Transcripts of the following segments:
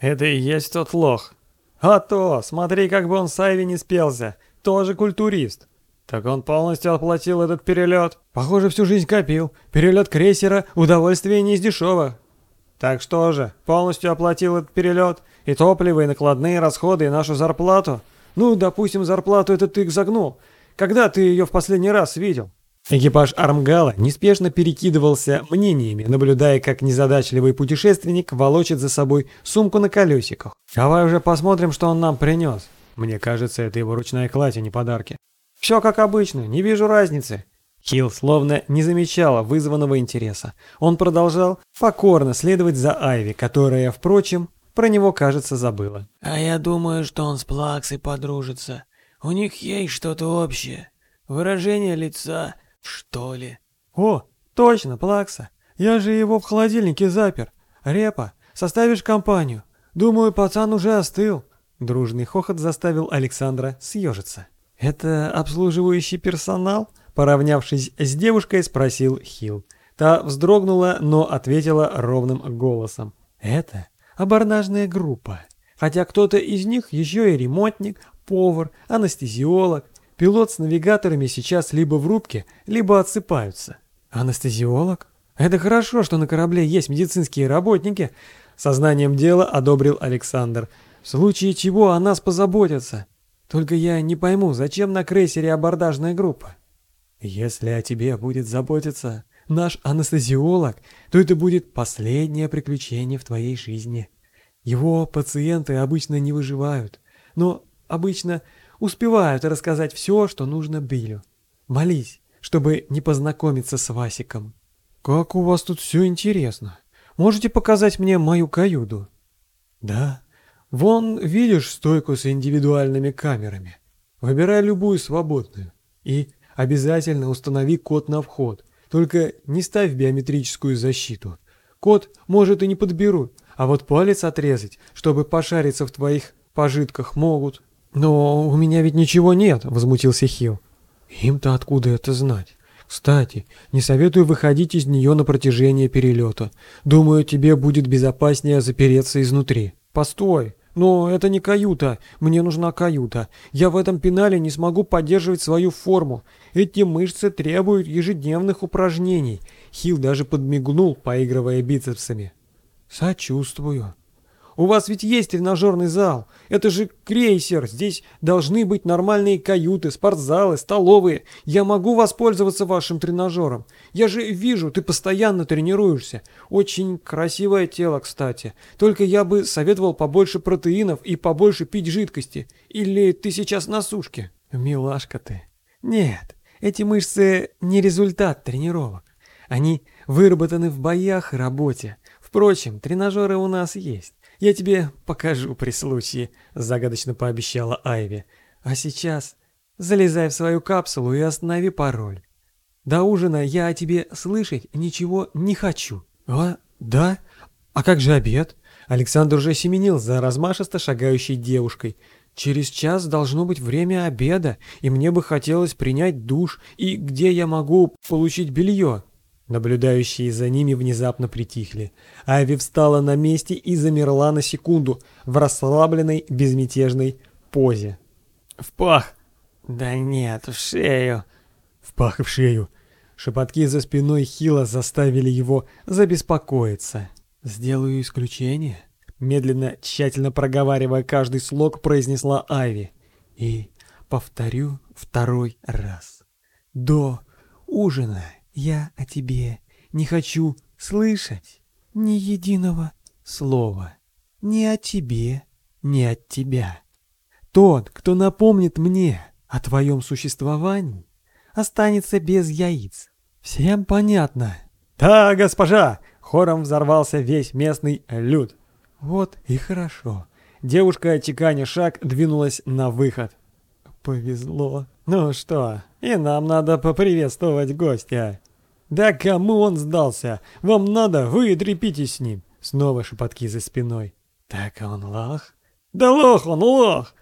Это и есть тот лох. А то, смотри, как бы он с Айви не спелся. Тоже культурист. Так он полностью оплатил этот перелет. Похоже, всю жизнь копил. Перелет крейсера – удовольствие не из дешевых. Так что же, полностью оплатил этот перелет? И топливо, и накладные расходы, и нашу зарплату? Ну, допустим, зарплату это ты загнул. Когда ты ее в последний раз видел? Экипаж Армгала неспешно перекидывался мнениями, наблюдая, как незадачливый путешественник волочит за собой сумку на колесиках. «Давай уже посмотрим, что он нам принес. Мне кажется, это его ручная кладь, а не подарки». «Все как обычно, не вижу разницы». Хилл словно не замечала вызванного интереса. Он продолжал покорно следовать за Айви, которая, впрочем, про него, кажется, забыла. «А я думаю, что он с Плаксой подружится. У них есть что-то общее. Выражение лица, что ли?» «О, точно, Плакса. Я же его в холодильнике запер. Репа, составишь компанию? Думаю, пацан уже остыл». Дружный хохот заставил Александра съежиться. «Это обслуживающий персонал?» Поравнявшись с девушкой, спросил Хилл. Та вздрогнула, но ответила ровным голосом. «Это абордажная группа. Хотя кто-то из них еще и ремонтник, повар, анестезиолог. Пилот с навигаторами сейчас либо в рубке, либо отсыпаются». «Анестезиолог? Это хорошо, что на корабле есть медицинские работники», сознанием дела одобрил Александр. «В случае чего о нас позаботятся. Только я не пойму, зачем на крейсере абордажная группа?» Если о тебе будет заботиться наш анестезиолог, то это будет последнее приключение в твоей жизни. Его пациенты обычно не выживают, но обычно успевают рассказать все, что нужно Биллю. Молись, чтобы не познакомиться с Васиком. Как у вас тут все интересно. Можете показать мне мою каюду? Да. Вон, видишь стойку с индивидуальными камерами. Выбирай любую свободную. И Обязательно установи код на вход. Только не ставь биометрическую защиту. Код, может, и не подберут, а вот палец отрезать, чтобы пошариться в твоих пожитках могут. Но у меня ведь ничего нет, возмутился Хил. Им-то откуда это знать? Кстати, не советую выходить из нее на протяжении перелета. Думаю, тебе будет безопаснее запереться изнутри. Постой, но это не каюта. Мне нужна каюта. Я в этом пенале не смогу поддерживать свою форму. Эти мышцы требуют ежедневных упражнений. Хил даже подмигнул, поигрывая бицепсами. Сочувствую. У вас ведь есть тренажерный зал. Это же крейсер. Здесь должны быть нормальные каюты, спортзалы, столовые. Я могу воспользоваться вашим тренажером. Я же вижу, ты постоянно тренируешься. Очень красивое тело, кстати. Только я бы советовал побольше протеинов и побольше пить жидкости. Или ты сейчас на сушке? Милашка ты. Нет, эти мышцы не результат тренировок. Они выработаны в боях и работе. Впрочем, тренажеры у нас есть. Я тебе покажу при случае, загадочно пообещала Айви. А сейчас залезай в свою капсулу и останови пароль. До ужина я о тебе слышать ничего не хочу. А, да? А как же обед? Александр уже семенил за размашисто шагающей девушкой. Через час должно быть время обеда, и мне бы хотелось принять душ, и где я могу получить белье?» Наблюдающие за ними внезапно притихли. Айви встала на месте и замерла на секунду в расслабленной, безмятежной позе. «В пах!» «Да нет, в шею!» «В пах и в шею!» Шепотки за спиной Хила заставили его забеспокоиться. «Сделаю исключение?» Медленно, тщательно проговаривая каждый слог, произнесла Айви. И повторю второй раз. До ужина я о тебе не хочу слышать ни единого слова. Ни о тебе, ни от тебя. Тот, кто напомнит мне о твоем существовании, останется без яиц. Всем понятно? Да, госпожа! Хором взорвался весь местный люд. Вот и хорошо. Девушка, чеканя шаг, двинулась на выход. Повезло. Ну что, и нам надо поприветствовать гостя. Да кому он сдался? Вам надо, вы трепитесь с ним. Снова шепотки за спиной. Так он лох? Да лох он, лох!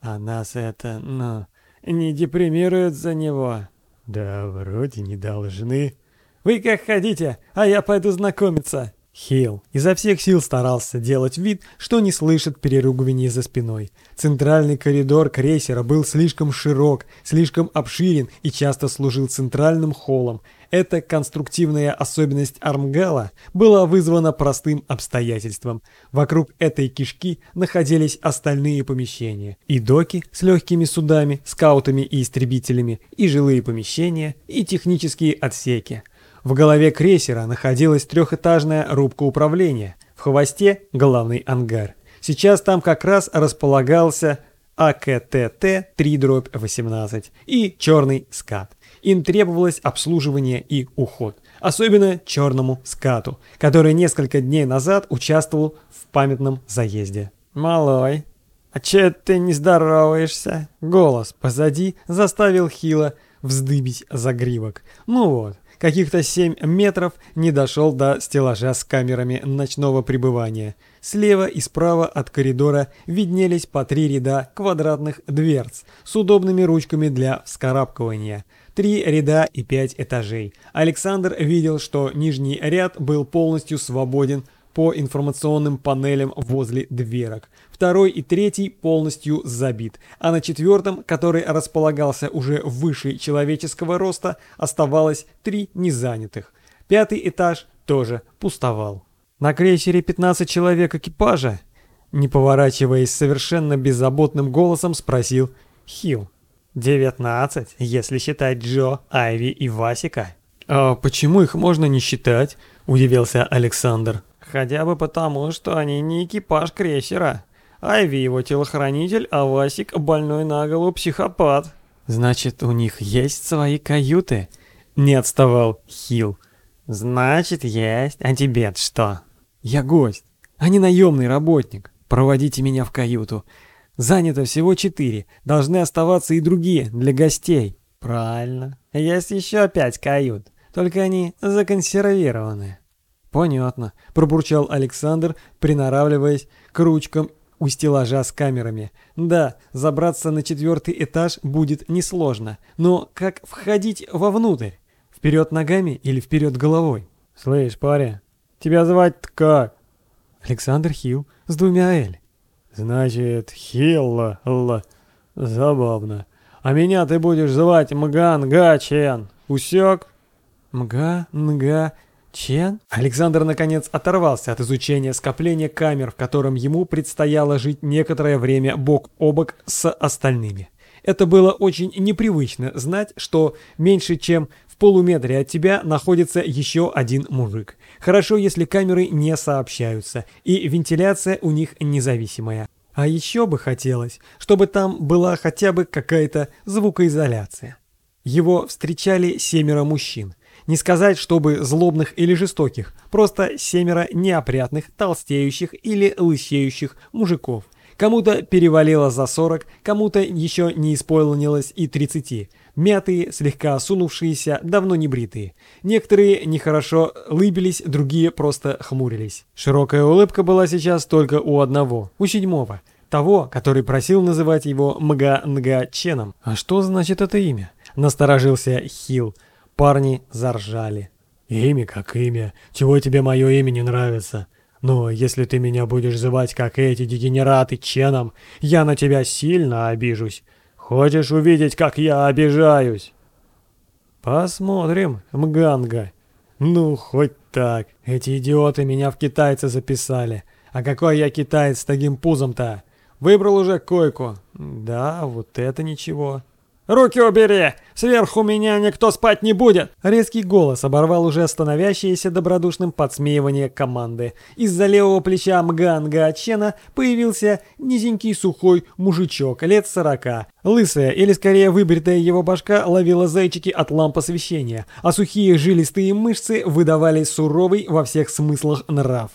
А нас это, ну, не депримирует за него. Да вроде не должны. Вы как хотите, а я пойду знакомиться. Хилл изо всех сил старался делать вид, что не слышит переругиваний за спиной. Центральный коридор крейсера был слишком широк, слишком обширен и часто служил центральным холлом. Эта конструктивная особенность Армгала была вызвана простым обстоятельством. Вокруг этой кишки находились остальные помещения. И доки с легкими судами, скаутами и истребителями, и жилые помещения, и технические отсеки. В голове крейсера находилась трехэтажная рубка управления, в хвосте – главный ангар. Сейчас там как раз располагался АКТТ-3-18 и черный скат. Им требовалось обслуживание и уход. Особенно черному скату, который несколько дней назад участвовал в памятном заезде. «Малой, а че ты не здороваешься?» Голос позади заставил Хила вздыбить загривок. Ну вот, каких-то 7 метров не дошел до стеллажа с камерами ночного пребывания. Слева и справа от коридора виднелись по три ряда квадратных дверц с удобными ручками для вскарабкивания. Три ряда и пять этажей. Александр видел, что нижний ряд был полностью свободен по информационным панелям возле дверок. Второй и третий полностью забит, а на четвертом, который располагался уже выше человеческого роста, оставалось три незанятых. Пятый этаж тоже пустовал. На крейсере 15 человек экипажа, не поворачиваясь совершенно беззаботным голосом, спросил Хилл. «Девятнадцать, если считать Джо, Айви и Васика». «А почему их можно не считать?» – удивился Александр. «Хотя бы потому, что они не экипаж крейсера. Айви его телохранитель, а Васик больной на голову психопат». «Значит, у них есть свои каюты?» – не отставал Хилл. «Значит, есть. А тебе что?» «Я гость, а не наемный работник. Проводите меня в каюту. Занято всего четыре. Должны оставаться и другие для гостей». «Правильно. Есть еще пять кают. Только они законсервированы». «Понятно», – пробурчал Александр, приноравливаясь к ручкам у стеллажа с камерами. «Да, забраться на четвертый этаж будет несложно, но как входить вовнутрь? Вперед ногами или вперед головой?» «Слышь, парень, тебя звать-то как?» «Александр Хилл с двумя «Л». «Значит, Хилла, Л. Забавно. А меня ты будешь звать Мганга Чен. Усек?» «Мга, Нга, Чен? Александр наконец оторвался от изучения скопления камер, в котором ему предстояло жить некоторое время бок о бок с остальными. Это было очень непривычно знать, что меньше чем в полуметре от тебя находится еще один мужик. Хорошо, если камеры не сообщаются, и вентиляция у них независимая. А еще бы хотелось, чтобы там была хотя бы какая-то звукоизоляция. Его встречали семеро мужчин – не сказать, чтобы злобных или жестоких, просто семеро неопрятных, толстеющих или лысеющих мужиков. Кому-то перевалило за 40, кому-то еще не исполнилось и 30. Мятые, слегка осунувшиеся, давно не бритые. Некоторые нехорошо лыбились, другие просто хмурились. Широкая улыбка была сейчас только у одного, у седьмого. Того, который просил называть его Мга-Нга Ченом. А что значит это имя? Насторожился Хилл. Парни заржали. «Имя как имя. Чего тебе мое имя не нравится? Но если ты меня будешь звать, как эти дегенераты, Ченом, я на тебя сильно обижусь. Хочешь увидеть, как я обижаюсь?» «Посмотрим, Мганга. Ну, хоть так. Эти идиоты меня в китайцы записали. А какой я китаец с таким пузом-то? Выбрал уже койку. Да, вот это ничего». «Руки убери! Сверху меня никто спать не будет!» Резкий голос оборвал уже остановящееся добродушным подсмеивание команды. Из-за левого плеча Мганга Ачена появился низенький сухой мужичок лет сорока. Лысая, или скорее выбритая его башка, ловила зайчики от ламп освещения, а сухие жилистые мышцы выдавали суровый во всех смыслах нрав.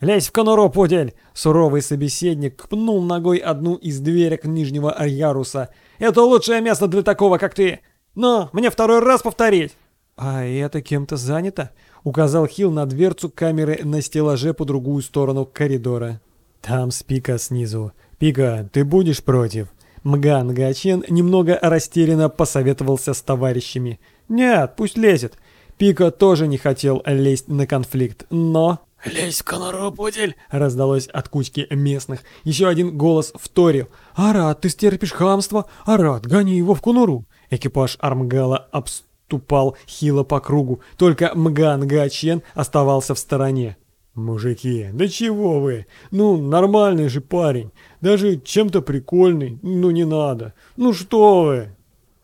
«Лезь в конуру, пудель!» Суровый собеседник пнул ногой одну из дверек нижнего яруса – это лучшее место для такого, как ты. Но мне второй раз повторить. А это кем-то занято? Указал Хилл на дверцу камеры на стеллаже по другую сторону коридора. Там спика снизу. Пика, ты будешь против? Мган Гачен немного растерянно посоветовался с товарищами. Нет, пусть лезет. Пика тоже не хотел лезть на конфликт, но «Лезь в конуру, пудель!» — раздалось от кучки местных. Еще один голос вторил. «Арат, ты стерпишь хамство? Арат, гони его в конуру!» Экипаж Армгала обступал хило по кругу, только Мган Гачен оставался в стороне. «Мужики, да чего вы? Ну, нормальный же парень, даже чем-то прикольный, ну не надо. Ну что вы?»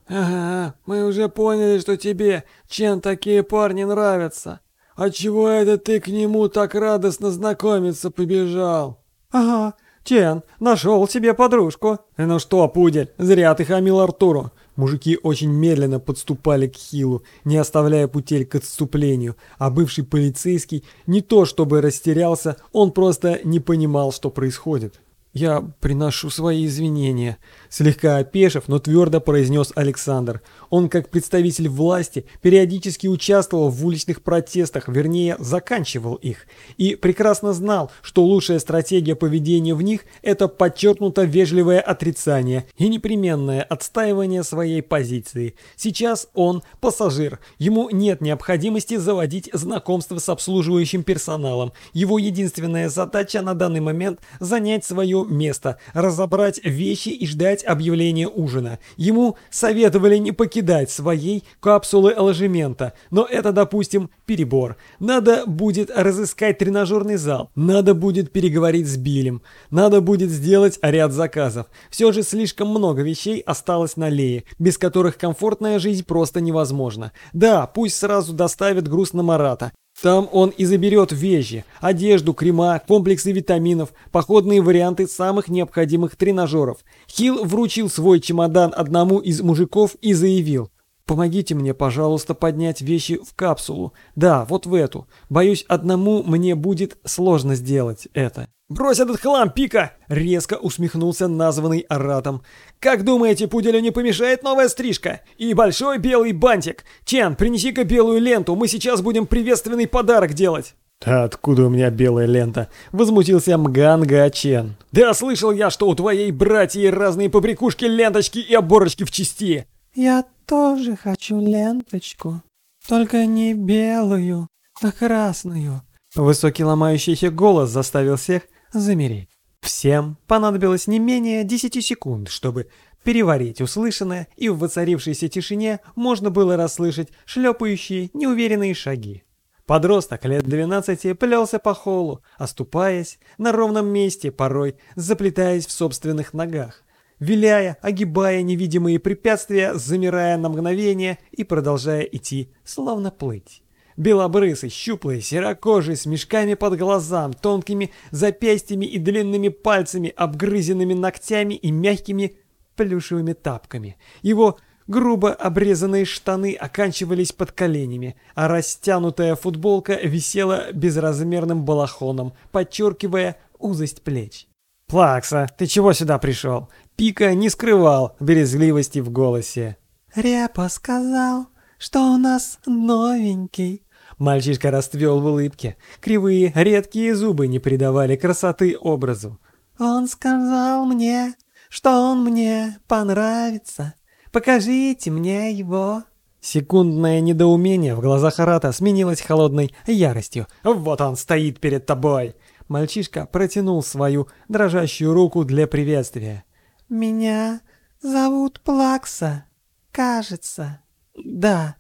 «Ага, мы уже поняли, что тебе чем такие парни нравятся. А чего это ты к нему так радостно знакомиться побежал?» «Ага, Чен, нашел себе подружку». «Ну что, пудель, зря ты хамил Артуру. Мужики очень медленно подступали к Хилу, не оставляя путей к отступлению, а бывший полицейский не то чтобы растерялся, он просто не понимал, что происходит. «Я приношу свои извинения», – слегка опешив, но твердо произнес Александр. Он, как представитель власти, периодически участвовал в уличных протестах, вернее, заканчивал их, и прекрасно знал, что лучшая стратегия поведения в них – это подчеркнуто вежливое отрицание и непременное отстаивание своей позиции. Сейчас он – пассажир, ему нет необходимости заводить знакомство с обслуживающим персоналом. Его единственная задача на данный момент – занять свое место, разобрать вещи и ждать объявления ужина. Ему советовали не покидать своей капсулы ложемента, но это, допустим, перебор. Надо будет разыскать тренажерный зал, надо будет переговорить с Билем, надо будет сделать ряд заказов. Все же слишком много вещей осталось на Лее, без которых комфортная жизнь просто невозможна. Да, пусть сразу доставят груз на Марата, там он и заберет вещи, одежду, крема, комплексы витаминов, походные варианты самых необходимых тренажеров. Хилл вручил свой чемодан одному из мужиков и заявил. «Помогите мне, пожалуйста, поднять вещи в капсулу. Да, вот в эту. Боюсь, одному мне будет сложно сделать это». «Брось этот хлам, Пика!» — резко усмехнулся названный Аратом. «Как думаете, пуделю не помешает новая стрижка? И большой белый бантик? Чен, принеси-ка белую ленту, мы сейчас будем приветственный подарок делать!» «Да откуда у меня белая лента?» — возмутился Мганга Чен. «Да слышал я, что у твоей братьи разные побрякушки, ленточки и оборочки в части!» «Я тоже хочу ленточку, только не белую, а красную». Высокий ломающийся голос заставил всех замереть. Всем понадобилось не менее 10 секунд, чтобы переварить услышанное, и в воцарившейся тишине можно было расслышать шлепающие неуверенные шаги. Подросток лет 12 плелся по холлу, оступаясь на ровном месте, порой заплетаясь в собственных ногах, виляя, огибая невидимые препятствия, замирая на мгновение и продолжая идти, словно плыть. Белобрысый, щуплый, серокожий, с мешками под глазам, тонкими запястьями и длинными пальцами, обгрызенными ногтями и мягкими плюшевыми тапками. Его грубо обрезанные штаны оканчивались под коленями, а растянутая футболка висела безразмерным балахоном, подчеркивая узость плеч. «Плакса, ты чего сюда пришел?» Пика не скрывал березливости в голосе. «Репа сказал, что у нас новенький». Мальчишка расцвел в улыбке. Кривые, редкие зубы не придавали красоты образу. «Он сказал мне, что он мне понравится. Покажите мне его». Секундное недоумение в глазах Арата сменилось холодной яростью. «Вот он стоит перед тобой!» Мальчишка протянул свою дрожащую руку для приветствия. «Меня зовут Плакса, кажется. Да,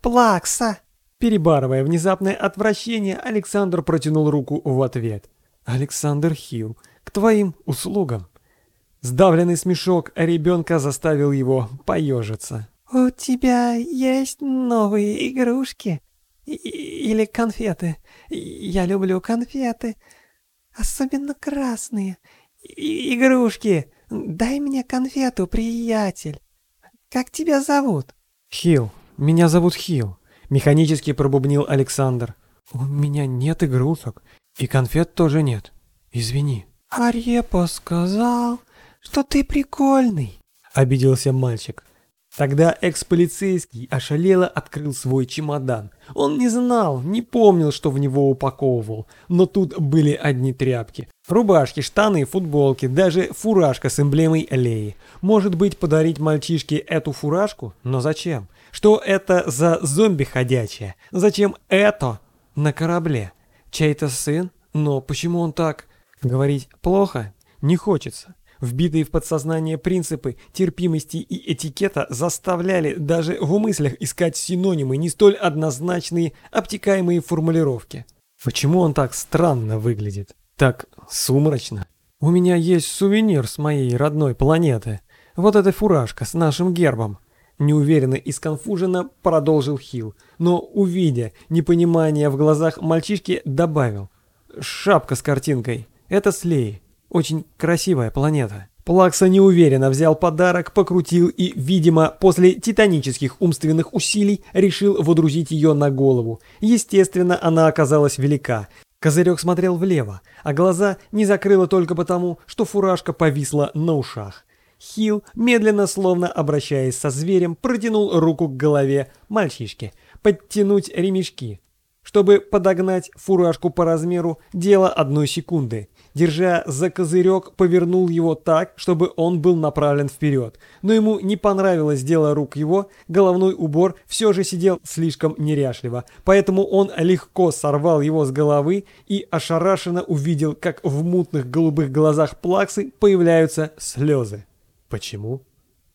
Плакса». Перебарывая внезапное отвращение, Александр протянул руку в ответ. «Александр Хилл, к твоим услугам». Сдавленный смешок ребенка заставил его поежиться. «У тебя есть новые игрушки? Или конфеты? Я люблю конфеты, особенно красные. И игрушки. Дай мне конфету, приятель. Как тебя зовут?» «Хилл. Меня зовут Хилл. Механически пробубнил Александр. «У меня нет игрушек, и конфет тоже нет. Извини». «Арепа сказал, что ты прикольный», — обиделся мальчик. Тогда экс-полицейский ошалело открыл свой чемодан. Он не знал, не помнил, что в него упаковывал. Но тут были одни тряпки. Рубашки, штаны, футболки, даже фуражка с эмблемой аллеи. Может быть, подарить мальчишке эту фуражку? Но зачем? Что это за зомби ходячее? Зачем это на корабле? Чей-то сын? Но почему он так? Говорить плохо? Не хочется. Вбитые в подсознание принципы терпимости и этикета заставляли даже в мыслях искать синонимы, не столь однозначные, обтекаемые формулировки. Почему он так странно выглядит? Так сумрачно? У меня есть сувенир с моей родной планеты. Вот эта фуражка с нашим гербом. Неуверенно и сконфуженно продолжил Хилл, но, увидя непонимание в глазах мальчишки, добавил. Шапка с картинкой. Это Слей. Очень красивая планета. Плакса неуверенно взял подарок, покрутил и, видимо, после титанических умственных усилий решил водрузить ее на голову. Естественно, она оказалась велика. Козырек смотрел влево, а глаза не закрыло только потому, что фуражка повисла на ушах. Хил, медленно, словно обращаясь со зверем, протянул руку к голове мальчишки. Подтянуть ремешки. Чтобы подогнать фуражку по размеру, дело одной секунды. Держа за козырек, повернул его так, чтобы он был направлен вперед. Но ему не понравилось дело рук его, головной убор все же сидел слишком неряшливо. Поэтому он легко сорвал его с головы и ошарашенно увидел, как в мутных голубых глазах плаксы появляются слезы. Почему?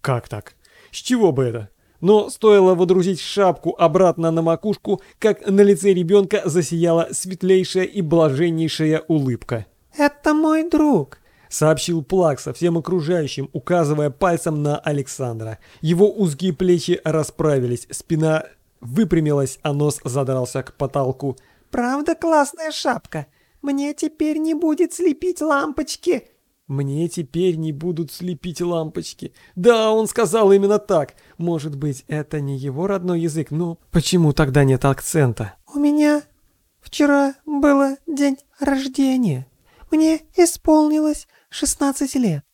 Как так? С чего бы это? Но стоило водрузить шапку обратно на макушку, как на лице ребенка засияла светлейшая и блаженнейшая улыбка. «Это мой друг», — сообщил Плакса всем окружающим, указывая пальцем на Александра. Его узкие плечи расправились, спина выпрямилась, а нос задрался к потолку. «Правда классная шапка? Мне теперь не будет слепить лампочки». Мне теперь не будут слепить лампочки. Да, он сказал именно так. Может быть, это не его родной язык, но почему тогда нет акцента? У меня вчера было день рождения. Мне исполнилось 16 лет.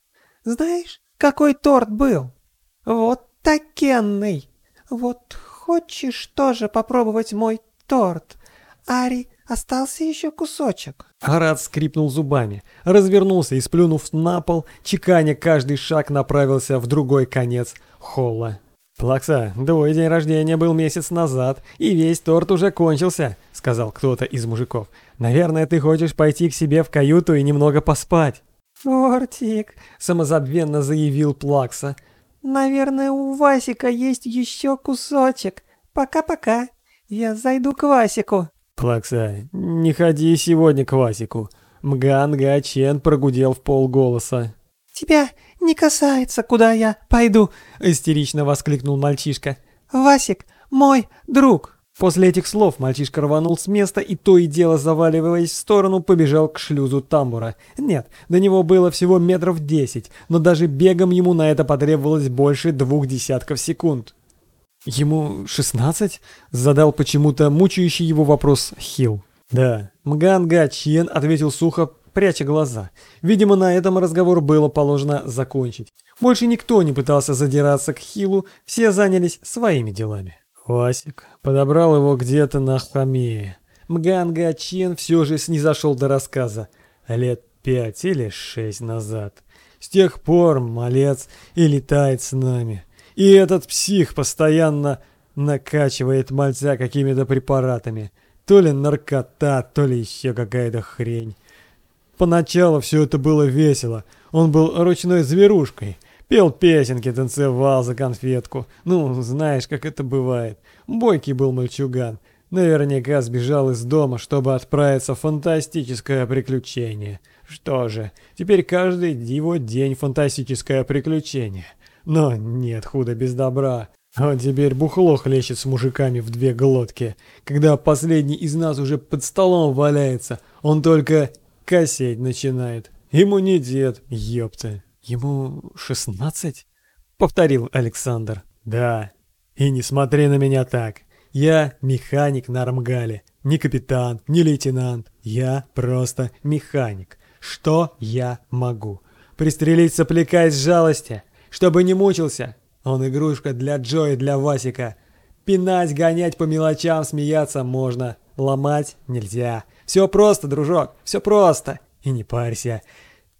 Знаешь, какой торт был? Вот такенный. Вот хочешь тоже попробовать мой торт? Ари Остался еще кусочек. Арат скрипнул зубами, развернулся и, сплюнув на пол, чеканя каждый шаг, направился в другой конец холла. «Плакса, твой день рождения был месяц назад, и весь торт уже кончился», — сказал кто-то из мужиков. «Наверное, ты хочешь пойти к себе в каюту и немного поспать». «Тортик», — самозабвенно заявил Плакса. «Наверное, у Васика есть еще кусочек. Пока-пока. Я зайду к Васику». «Плакса, не ходи сегодня к Васику». Мган Гачен прогудел в полголоса. «Тебя не касается, куда я пойду», — истерично воскликнул мальчишка. «Васик, мой друг». После этих слов мальчишка рванул с места и то и дело, заваливаясь в сторону, побежал к шлюзу тамбура. Нет, до него было всего метров десять, но даже бегом ему на это потребовалось больше двух десятков секунд. «Ему шестнадцать?» — задал почему-то мучающий его вопрос Хилл. «Да». Мганга Чьен ответил сухо, пряча глаза. Видимо, на этом разговор было положено закончить. Больше никто не пытался задираться к Хилу, все занялись своими делами. Васик подобрал его где-то на Хамее. Мганга Чен все же снизошел до рассказа. Лет пять или шесть назад. С тех пор малец и летает с нами. И этот псих постоянно накачивает мальца какими-то препаратами. То ли наркота, то ли еще какая-то хрень. Поначалу все это было весело. Он был ручной зверушкой. Пел песенки, танцевал за конфетку. Ну, знаешь, как это бывает. Бойкий был мальчуган. Наверняка сбежал из дома, чтобы отправиться в фантастическое приключение. Что же, теперь каждый его день фантастическое приключение. Но нет худа без добра. Он теперь бухло хлещет с мужиками в две глотки. Когда последний из нас уже под столом валяется, он только косеть начинает. Ему не дед, ёпта. Ему шестнадцать? Повторил Александр. Да. И не смотри на меня так. Я механик на Армгале. Не капитан, не лейтенант. Я просто механик. Что я могу? Пристрелить сопляка из жалости? Чтобы не мучился. Он игрушка для Джо и для Васика. Пинать, гонять по мелочам, смеяться можно. Ломать нельзя. Все просто, дружок, все просто. И не парься.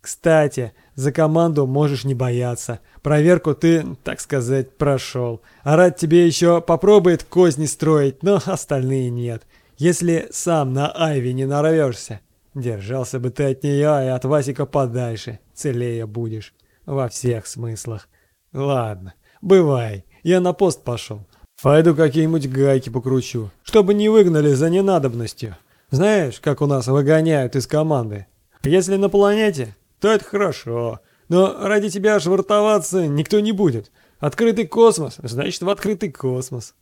Кстати, за команду можешь не бояться. Проверку ты, так сказать, прошел. А рад тебе еще попробует козни строить, но остальные нет. Если сам на Айви не нарвешься, держался бы ты от нее и от Васика подальше, целее будешь. Во всех смыслах. Ладно, бывай, я на пост пошел. Пойду какие-нибудь гайки покручу, чтобы не выгнали за ненадобностью. Знаешь, как у нас выгоняют из команды? Если на планете, то это хорошо. Но ради тебя швартоваться никто не будет. Открытый космос, значит в открытый космос.